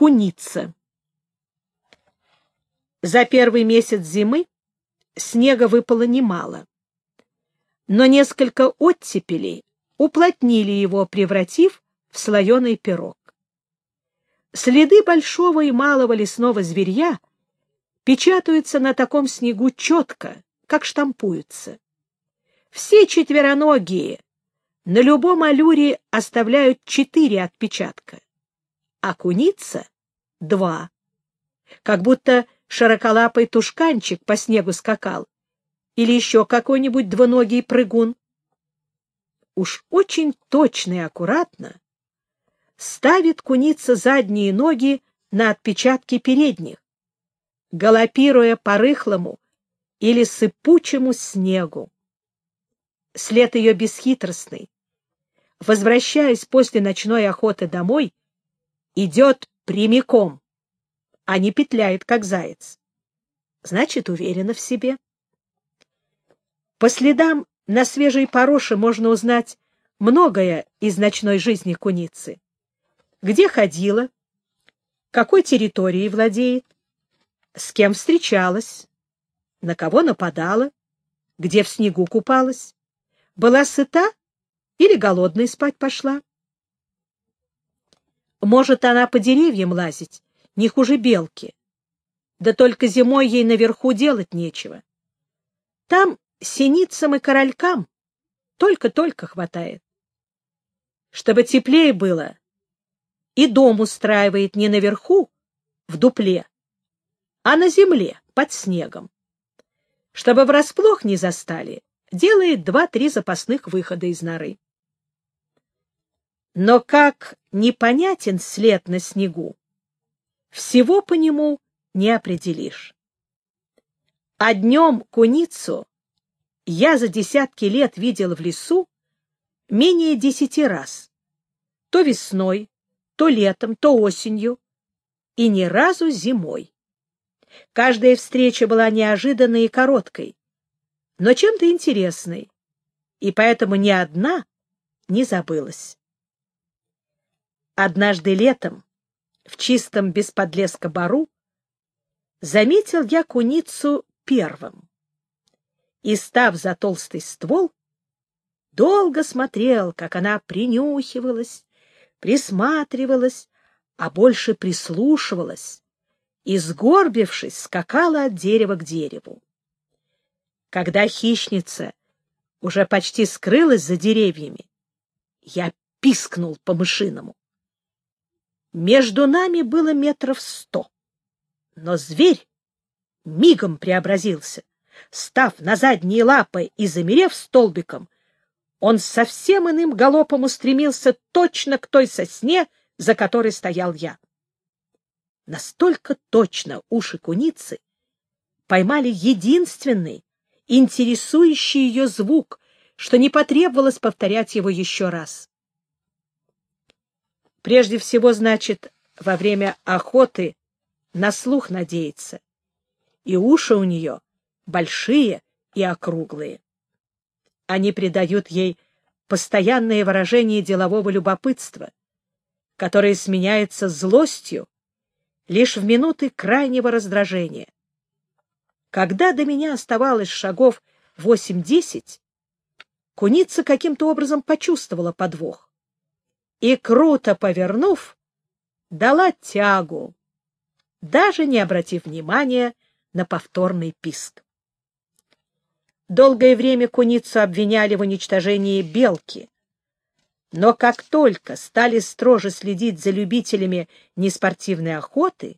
Куница. За первый месяц зимы снега выпало немало, но несколько оттепелей уплотнили его, превратив в слоеный пирог. Следы большого и малого лесного зверья печатаются на таком снегу четко, как штампуются. Все четвероногие на любом алюре оставляют четыре отпечатка, а куница — два. Как будто широколапый тушканчик по снегу скакал или еще какой-нибудь двуногий прыгун. Уж очень точно и аккуратно ставит куница задние ноги на отпечатки передних, галопируя по рыхлому или сыпучему снегу. След ее бесхитростный. Возвращаясь после ночной охоты домой, идет прямиком, а не петляет, как заяц. Значит, уверена в себе. По следам на свежей пороше можно узнать многое из ночной жизни куницы. Где ходила, какой территорией владеет, с кем встречалась, на кого нападала, где в снегу купалась, была сыта или голодной спать пошла. Может она по деревьям лазить, не хуже белки. Да только зимой ей наверху делать нечего. Там синицам и королькам только-только хватает. Чтобы теплее было, и дом устраивает не наверху, в дупле, а на земле, под снегом. Чтобы врасплох не застали, делает два-три запасных выхода из норы. Но как непонятен след на снегу, всего по нему не определишь. А днем куницу я за десятки лет видел в лесу менее десяти раз. То весной, то летом, то осенью, и ни разу зимой. Каждая встреча была неожиданной и короткой, но чем-то интересной, и поэтому ни одна не забылась. Однажды летом, в чистом без подлеска бару, заметил я куницу первым. И, став за толстый ствол, долго смотрел, как она принюхивалась, присматривалась, а больше прислушивалась и, сгорбившись, скакала от дерева к дереву. Когда хищница уже почти скрылась за деревьями, я пискнул по-мышиному. Между нами было метров сто, но зверь мигом преобразился. Став на задние лапы и замерев столбиком, он совсем иным галопом устремился точно к той сосне, за которой стоял я. Настолько точно уши куницы поймали единственный, интересующий ее звук, что не потребовалось повторять его еще раз. Прежде всего, значит, во время охоты на слух надеяться, и уши у нее большие и округлые. Они придают ей постоянное выражение делового любопытства, которое сменяется злостью лишь в минуты крайнего раздражения. Когда до меня оставалось шагов восемь-десять, куница каким-то образом почувствовала подвох и, круто повернув, дала тягу, даже не обратив внимания на повторный писк. Долгое время куницу обвиняли в уничтожении белки, но как только стали строже следить за любителями неспортивной охоты,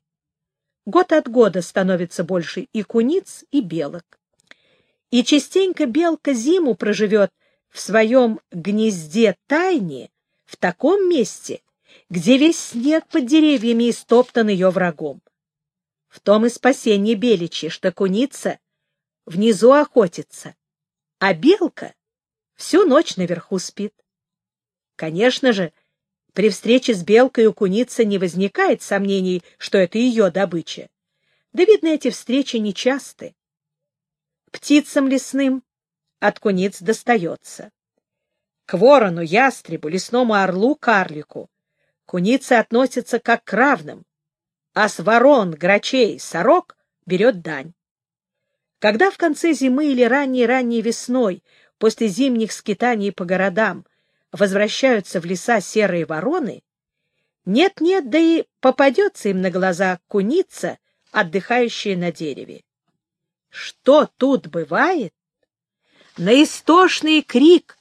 год от года становится больше и куниц, и белок. И частенько белка зиму проживет в своем гнезде тайне в таком месте, где весь снег под деревьями истоптан ее врагом. В том и спасение беличи, что куница внизу охотится, а белка всю ночь наверху спит. Конечно же, при встрече с белкой у куницы не возникает сомнений, что это ее добыча. Да, видно, эти встречи нечасты. Птицам лесным от куниц достается. К ворону, ястребу, лесному орлу, карлику куницы относятся как к равным, а с ворон, грачей, сорок берет дань. Когда в конце зимы или ранней-ранней весной, после зимних скитаний по городам, возвращаются в леса серые вороны, нет-нет, да и попадется им на глаза куница, отдыхающая на дереве. Что тут бывает? На истошный крик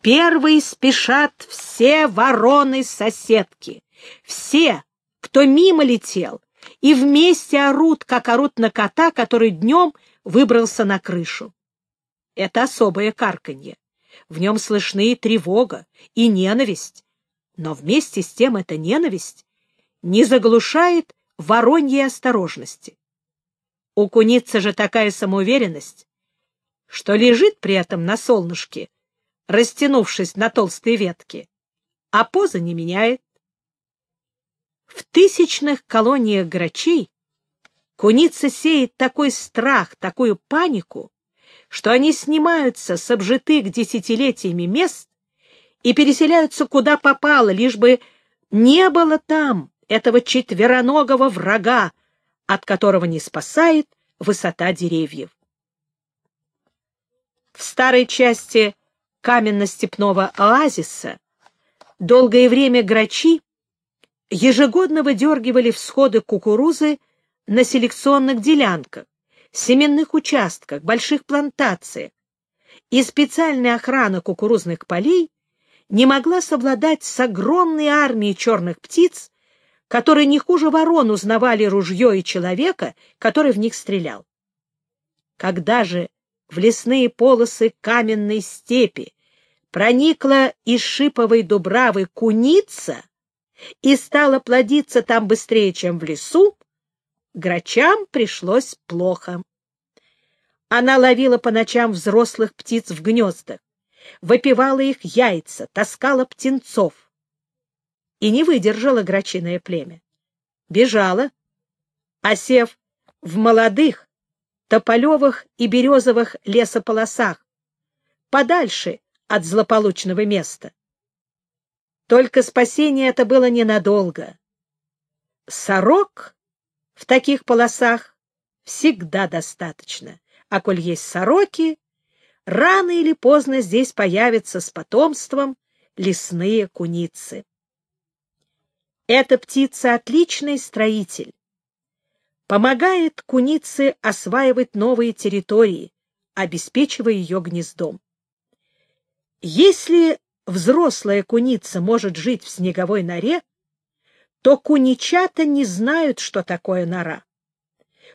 первые спешат все вороны-соседки, все, кто мимо летел, и вместе орут, как орут на кота, который днем выбрался на крышу. Это особое карканье. В нем слышны и тревога, и ненависть. Но вместе с тем эта ненависть не заглушает вороньей осторожности. У куницы же такая самоуверенность, что лежит при этом на солнышке, растянувшись на толстые ветки, а поза не меняет. В тысячных колониях грачей куница сеет такой страх, такую панику, что они снимаются с обжитых десятилетиями мест и переселяются куда попало, лишь бы не было там этого четвероногого врага, от которого не спасает высота деревьев. В старой части каменно-степного оазиса долгое время грачи ежегодно выдергивали всходы кукурузы на селекционных делянках, семенных участках, больших плантациях, и специальная охрана кукурузных полей не могла совладать с огромной армией черных птиц, которые не хуже ворон узнавали ружье и человека, который в них стрелял. Когда же в лесные полосы каменной степи проникла из шиповой дубравы куница и стала плодиться там быстрее, чем в лесу, грачам пришлось плохо. Она ловила по ночам взрослых птиц в гнездах, выпивала их яйца, таскала птенцов. И не выдержала грачиное племя. Бежала, осев в молодых, тополевых и березовых лесополосах, подальше от злополучного места. Только спасение это было ненадолго. Сорок в таких полосах всегда достаточно, а коль есть сороки, рано или поздно здесь появятся с потомством лесные куницы. Эта птица — отличный строитель. Помогает кунице осваивать новые территории, обеспечивая ее гнездом. Если взрослая куница может жить в снеговой норе, то куничата не знают, что такое нора.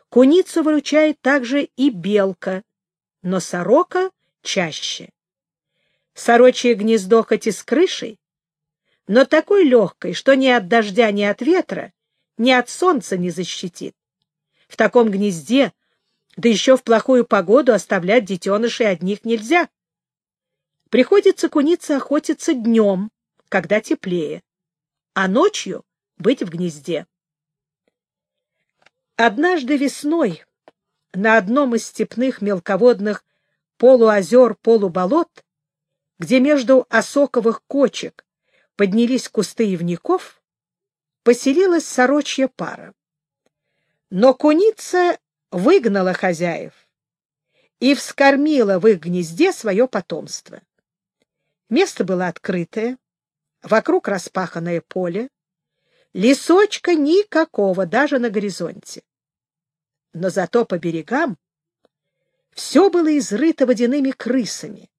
Куницу выручает также и белка, но сорока чаще. Сорочье гнездо хоть и с крышей, но такой легкой, что ни от дождя, ни от ветра, ни от солнца не защитит. В таком гнезде, да еще в плохую погоду, оставлять детенышей одних нельзя. Приходится кунице охотиться днем, когда теплее, а ночью быть в гнезде. Однажды весной на одном из степных мелководных полуозер-полуболот, где между осоковых кочек поднялись кусты ивников, поселилась сорочья пара. Но куница выгнала хозяев и вскормила в их гнезде свое потомство. Место было открытое, вокруг распаханное поле, лесочка никакого, даже на горизонте. Но зато по берегам все было изрыто водяными крысами,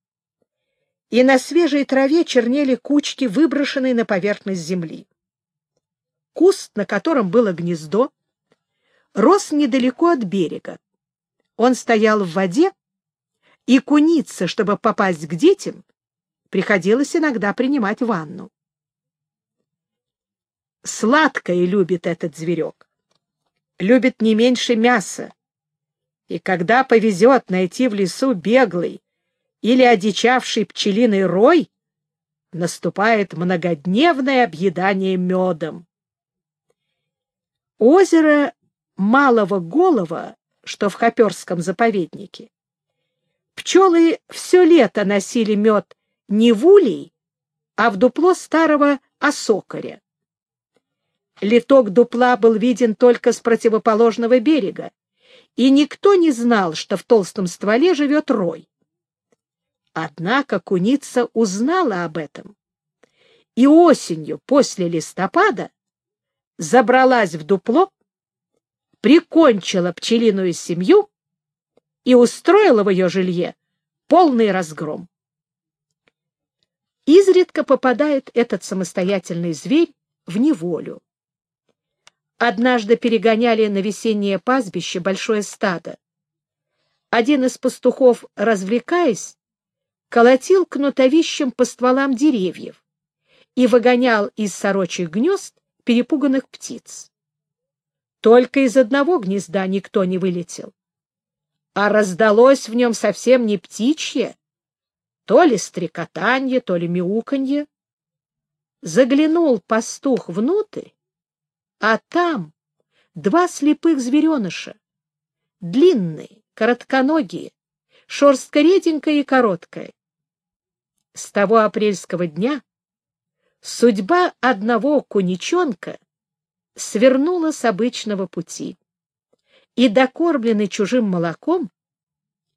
и на свежей траве чернели кучки, выброшенные на поверхность земли. Куст, на котором было гнездо, рос недалеко от берега. Он стоял в воде, и куница, чтобы попасть к детям, приходилось иногда принимать ванну. Сладкое любит этот зверек. Любит не меньше мяса. И когда повезет найти в лесу беглый или одичавший пчелиный рой, наступает многодневное объедание медом. Озеро Малого Голова, что в Хоперском заповеднике, пчелы все лето носили мед не в улей, а в дупло старого осокоря. литок дупла был виден только с противоположного берега, и никто не знал, что в толстом стволе живет рой. Однако куница узнала об этом, и осенью после листопада забралась в дупло, прикончила пчелиную семью и устроила в ее жилье полный разгром. Изредка попадает этот самостоятельный зверь в неволю. Однажды перегоняли на весеннее пастбище большое стадо. Один из пастухов, развлекаясь, колотил кнутовищем по стволам деревьев и выгонял из сорочьих гнезд перепуганных птиц. Только из одного гнезда никто не вылетел. А раздалось в нем совсем не птичье, то ли стрекотанье, то ли мяуканье. Заглянул пастух внутрь, а там два слепых звереныша, длинные, коротконогие, шерстка реденькая и короткая. С того апрельского дня судьба одного куничонка свернула с обычного пути, и, докормленный чужим молоком,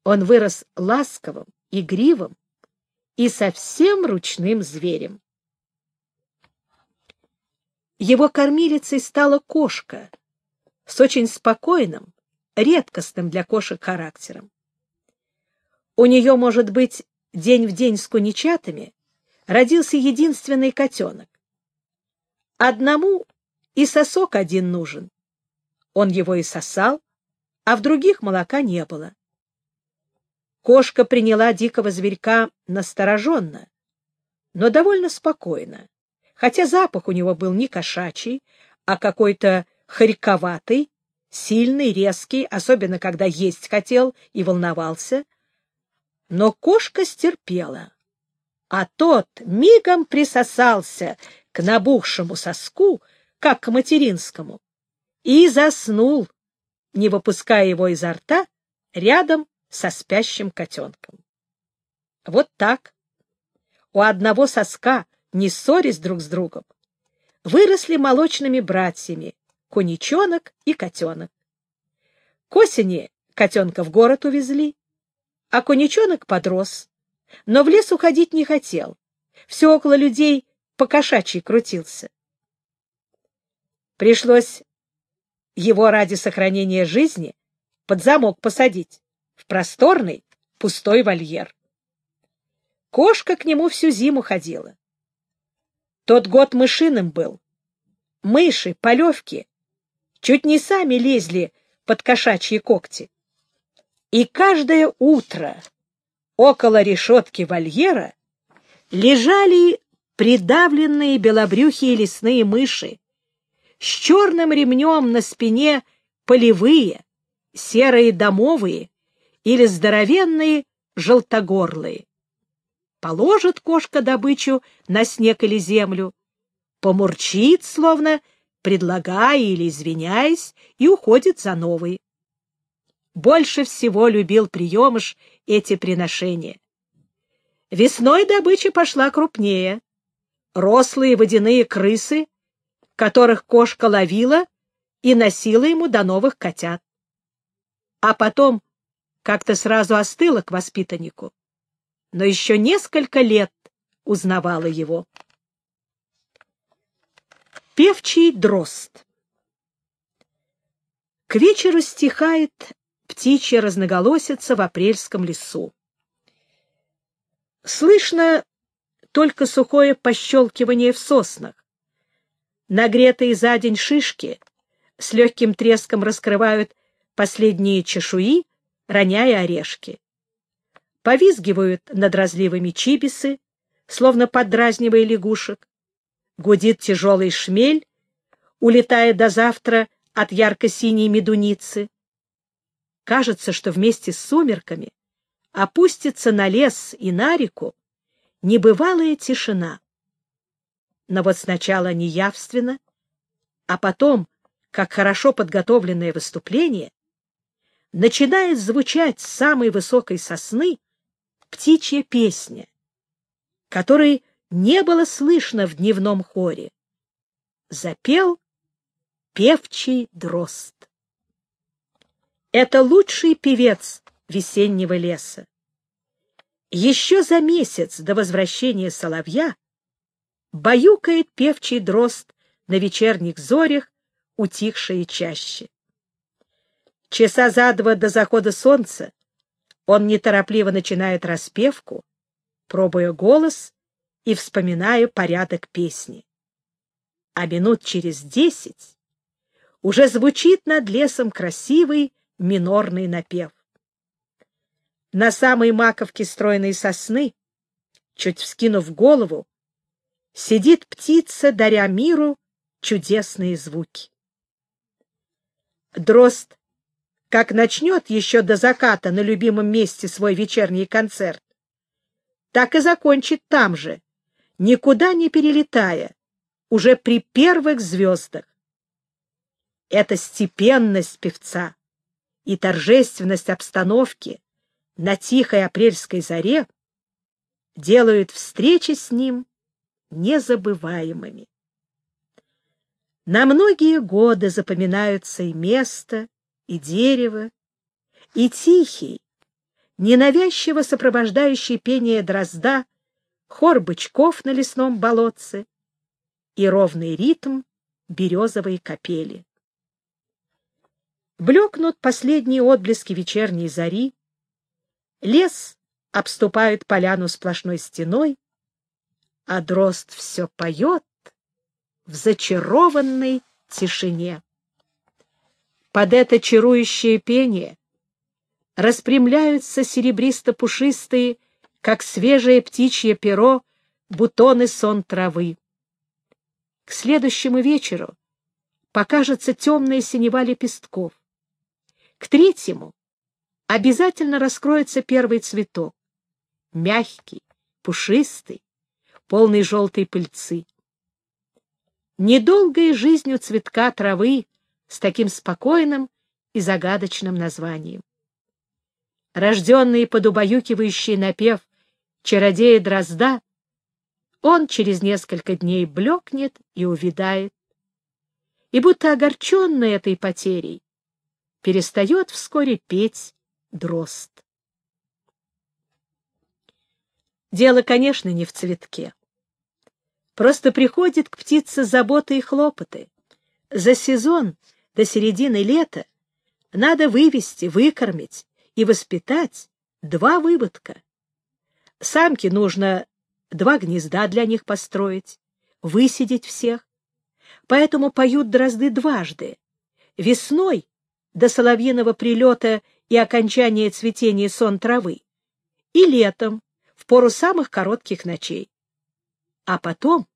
он вырос ласковым, игривым и совсем ручным зверем. Его кормилицей стала кошка с очень спокойным, редкостным для кошек характером. У нее, может быть, день в день с куничатами родился единственный котенок. Одному и сосок один нужен. Он его и сосал, а в других молока не было. Кошка приняла дикого зверька настороженно, но довольно спокойно, хотя запах у него был не кошачий, а какой-то хорьковатый, сильный, резкий, особенно когда есть хотел и волновался. Но кошка стерпела, а тот мигом присосался к набухшему соску, как к материнскому, и заснул, не выпуская его изо рта, рядом со спящим котенком. Вот так. У одного соска, не ссорясь друг с другом, выросли молочными братьями коничонок и котенок. К осени котенка в город увезли, а коничонок подрос, но в лес уходить не хотел. Все около людей по кошачьи крутился. Пришлось его ради сохранения жизни под замок посадить в просторный пустой вольер. Кошка к нему всю зиму ходила. Тот год мышиным был. Мыши, полевки чуть не сами лезли под кошачьи когти. И каждое утро около решетки вольера лежали придавленные белобрюхие лесные мыши, с черным ремнем на спине полевые, серые домовые или здоровенные желтогорлые. Положит кошка добычу на снег или землю, помурчит, словно предлагая или извиняясь, и уходит за новой. Больше всего любил приемыш эти приношения. Весной добыча пошла крупнее. Рослые водяные крысы, которых кошка ловила и носила ему до новых котят. А потом как-то сразу остыла к воспитаннику, но еще несколько лет узнавала его. Певчий дрозд К вечеру стихает птичья разноголосица в апрельском лесу. Слышно только сухое пощелкивание в соснах. Нагретые за день шишки с легким треском раскрывают последние чешуи, роняя орешки. Повизгивают над разливами чибисы, словно подразнивая лягушек. Гудит тяжелый шмель, улетая до завтра от ярко-синей медуницы. Кажется, что вместе с сумерками опустится на лес и на реку небывалая тишина. Но вот сначала неявственно, а потом, как хорошо подготовленное выступление, начинает звучать с самой высокой сосны птичья песня, которой не было слышно в дневном хоре. Запел певчий дрозд. Это лучший певец весеннего леса. Еще за месяц до возвращения соловья баюкает певчий дрозд на вечерних зорях, утихшие чаще. Часа за два до захода солнца он неторопливо начинает распевку, пробуя голос и вспоминая порядок песни. А минут через десять уже звучит над лесом красивый минорный напев. На самой маковке стройной сосны, чуть вскинув голову, сидит птица, даря миру чудесные звуки. Дрозд, как начнет еще до заката на любимом месте свой вечерний концерт, так и закончит там же, никуда не перелетая, уже при первых звездах. Эта степенность певца и торжественность обстановки на тихой апрельской заре делают встречи с ним незабываемыми. На многие годы запоминаются и место, и дерево, и тихий, ненавязчиво сопровождающий пение дрозда, хор бычков на лесном болотце и ровный ритм березовой капели. Блекнут последние отблески вечерней зари, лес обступает поляну сплошной стеной, а дрозд все поет в зачарованной тишине. Под это чарующее пение распрямляются серебристо-пушистые, как свежее птичье перо, бутоны сон травы. К следующему вечеру покажется темная синева лепестков. К третьему обязательно раскроется первый цветок, мягкий, пушистый, полный желтой пыльцы. Недолгой жизнью цветка травы с таким спокойным и загадочным названием рожденный под убаюкивающий напев чародея Дрозда, он через несколько дней блекнет и увядает, и, будто огорченный этой потерей, перестает вскоре петь дрозд. Дело, конечно, не в цветке. Просто приходит к птице заботы и хлопоты. За сезон до середины лета надо вывести, выкормить, и воспитать два выводка. Самке нужно два гнезда для них построить, высидеть всех. Поэтому поют дрозды дважды. Весной, до соловьиного прилета и окончания цветения сон травы, и летом, в пору самых коротких ночей. А потом,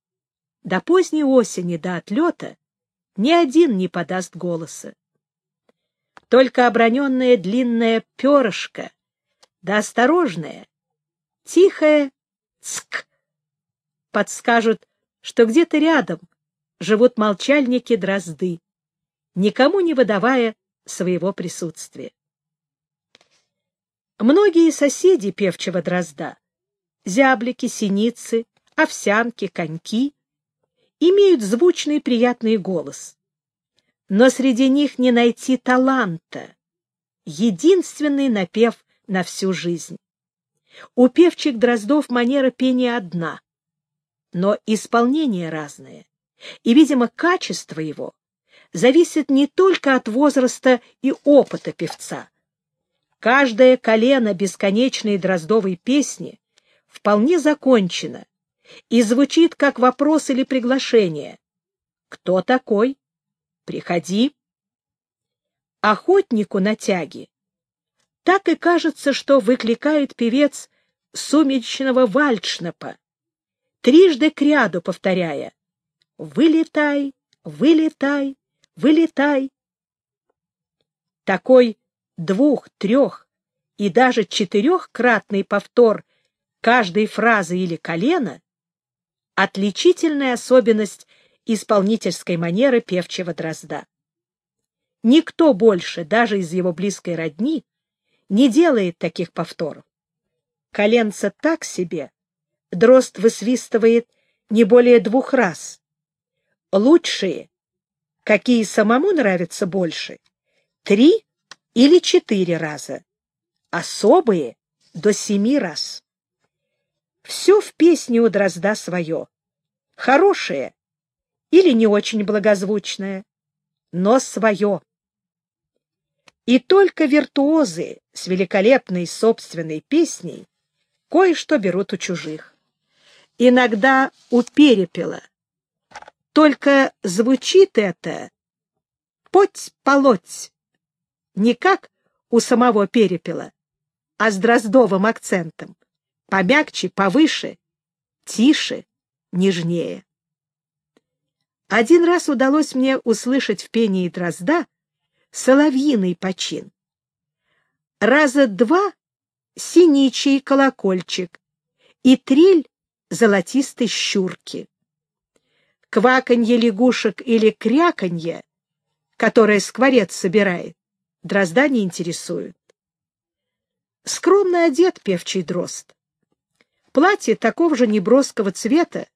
до поздней осени, до отлета, ни один не подаст голоса. Только оброненное длинное перышко, да осторожное, тихое «цк» подскажут, что где-то рядом живут молчальники-дрозды, никому не выдавая своего присутствия. Многие соседи певчего дрозда — зяблики, синицы, овсянки, коньки — имеют звучный приятный голос, но среди них не найти таланта. Единственный напев на всю жизнь. У певчих Дроздов манера пения одна, но исполнение разное, и, видимо, качество его зависит не только от возраста и опыта певца. Каждое колено бесконечной Дроздовой песни вполне закончено и звучит как вопрос или приглашение. Кто такой? Приходи. Охотнику на тяге так и кажется, что выкликает певец сумеречного вальдшнепа, трижды кряду повторяя «Вылетай, вылетай, вылетай». Такой двух, трех и даже четырехкратный повтор каждой фразы или колена — отличительная особенность исполнительской манеры певчего дрозда. Никто больше, даже из его близкой родни, не делает таких повторов. Коленца так себе, дрозд высвистывает не более двух раз. Лучшие какие самому нравятся больше, три или четыре раза, особые до семи раз. Все в песне у Дрозда свое, хорошее или не очень благозвучное, но свое. И только виртуозы с великолепной собственной песней кое-что берут у чужих. Иногда у перепела. Только звучит это «поть-полоть», не как у самого перепела, а с дроздовым акцентом, помягче, повыше, тише, нежнее. Один раз удалось мне услышать в пении дрозда соловьиный почин. Раза два — синичий колокольчик и трель золотистой щурки. Кваканье лягушек или кряканье, которое скворец собирает, дрозда не интересует. Скромно одет певчий дрозд. Платье такого же неброского цвета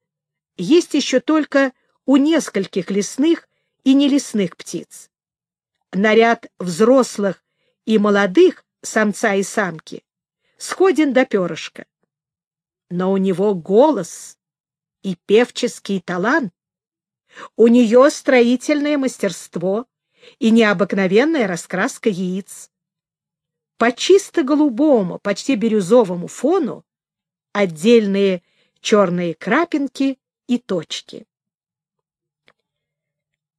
есть еще только у нескольких лесных и нелесных птиц. Наряд взрослых и молодых, самца и самки, сходен до перышка. Но у него голос и певческий талант. У нее строительное мастерство и необыкновенная раскраска яиц. По чисто голубому, почти бирюзовому фону отдельные черные крапинки и точки.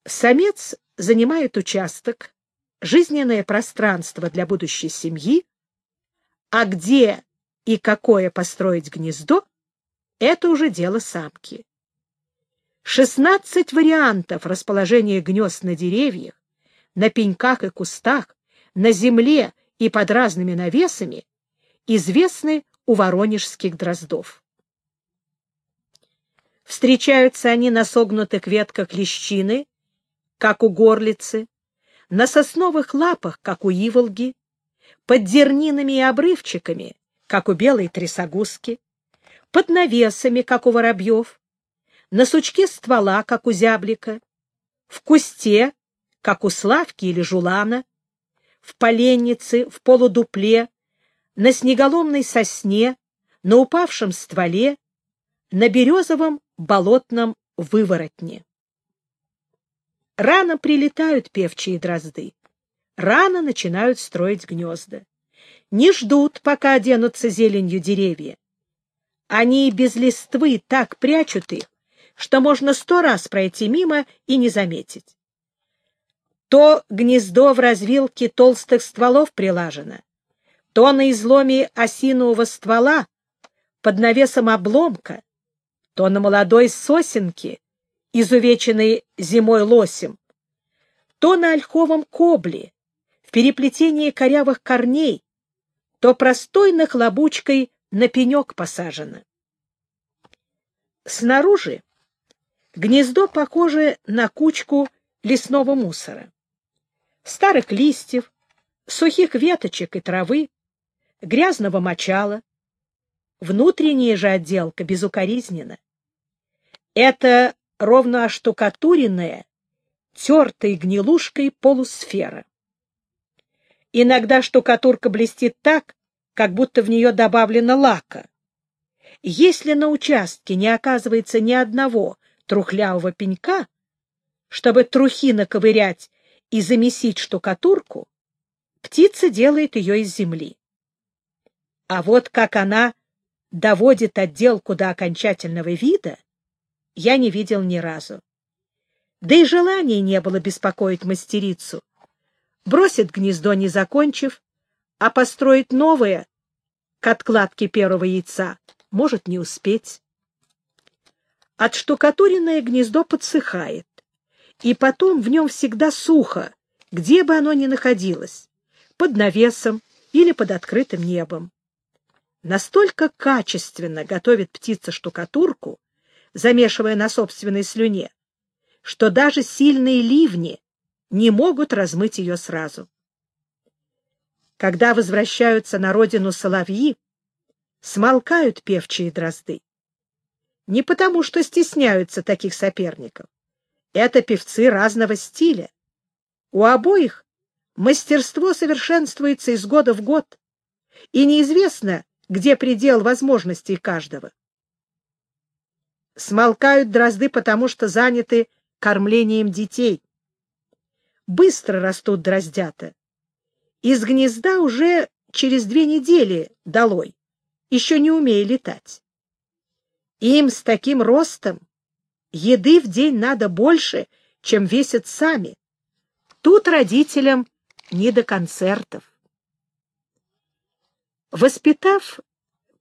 Самец занимает участок, жизненное пространство для будущей семьи, а где и какое построить гнездо — это уже дело самки. Шестнадцать вариантов расположения гнезд на деревьях, на пеньках и кустах, на земле и под разными навесами известны у воронежских дроздов. Встречаются они на согнутых ветках лещины, как у горлицы, на сосновых лапах, как у иволги, под дернинами и обрывчиками, как у белой трясогузки, под навесами, как у воробьев, на сучке ствола, как у зяблика, в кусте, как у славки или жулана, в поленнице, в полудупле, на снеголомной сосне, на упавшем стволе, на березовом болотном выворотне. Рано прилетают певчие дрозды, рано начинают строить гнезда. Не ждут, пока оденутся зеленью деревья. Они без листвы так прячут их, что можно сто раз пройти мимо и не заметить. То гнездо в развилке толстых стволов прилажено, то на изломе осинового ствола под навесом обломка, то на молодой сосенке, изувеченной зимой лосем, то на ольховом кобле, в переплетении корявых корней, то простой нахлобучкой на пенек посажено. Снаружи гнездо похоже на кучку лесного мусора. Старых листьев, сухих веточек и травы, грязного мочала. Внутренняя же отделка безукоризнена. Это ровно оштукатуренная, тертой гнилушкой полусфера. Иногда штукатурка блестит так, как будто в нее добавлено лака. Если на участке не оказывается ни одного трухлявого пенька, чтобы трухи наковырять и замесить штукатурку, птица делает ее из земли. А вот как она доводит отделку до окончательного вида, я не видел ни разу. Да и желания не было беспокоить мастерицу. Бросит гнездо, не закончив, а построить новое к откладке первого яйца может не успеть. Отштукатуренное гнездо подсыхает, и потом в нем всегда сухо, где бы оно ни находилось, под навесом или под открытым небом. Настолько качественно готовит птица штукатурку, замешивая на собственной слюне, что даже сильные ливни не могут размыть ее сразу. Когда возвращаются на родину соловьи, смолкают певчие дрозды. Не потому, что стесняются таких соперников. Это певцы разного стиля. У обоих мастерство совершенствуется из года в год, и неизвестно, где предел возможностей каждого. Смолкают дрозды, потому что заняты кормлением детей. Быстро растут дроздята. Из гнезда уже через две недели долой, еще не умея летать. Им с таким ростом еды в день надо больше, чем весят сами. Тут родителям не до концертов. Воспитав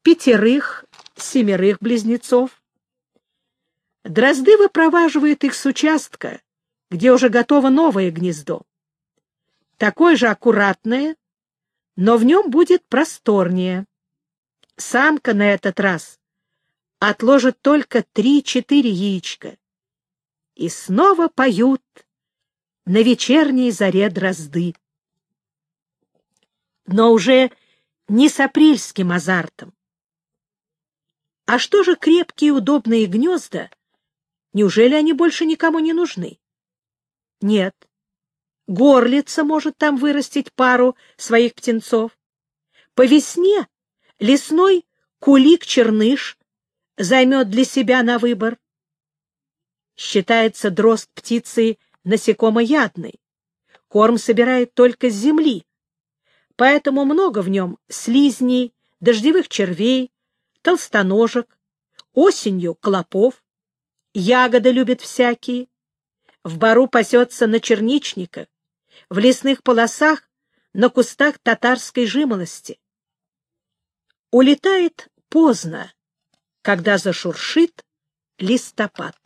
пятерых, семерых близнецов, дрозды выпроваживают их с участка, где уже готово новое гнездо. Такое же аккуратное, но в нем будет просторнее. Самка на этот раз отложит только три-четыре яичка. И снова поют на вечерней заре дрозды. Но уже не с апрельским азартом. А что же крепкие удобные гнезда? Неужели они больше никому не нужны? Нет. Горлица может там вырастить пару своих птенцов. По весне лесной кулик-черныш займет для себя на выбор. Считается дрозд птицы насекомоядной. Корм собирает только с земли, поэтому много в нем слизней, дождевых червей, толстоножек, осенью клопов. Ягоды любят всякие. В бару пасется на черничниках, в лесных полосах на кустах татарской жимолости. Улетает поздно, когда зашуршит листопад.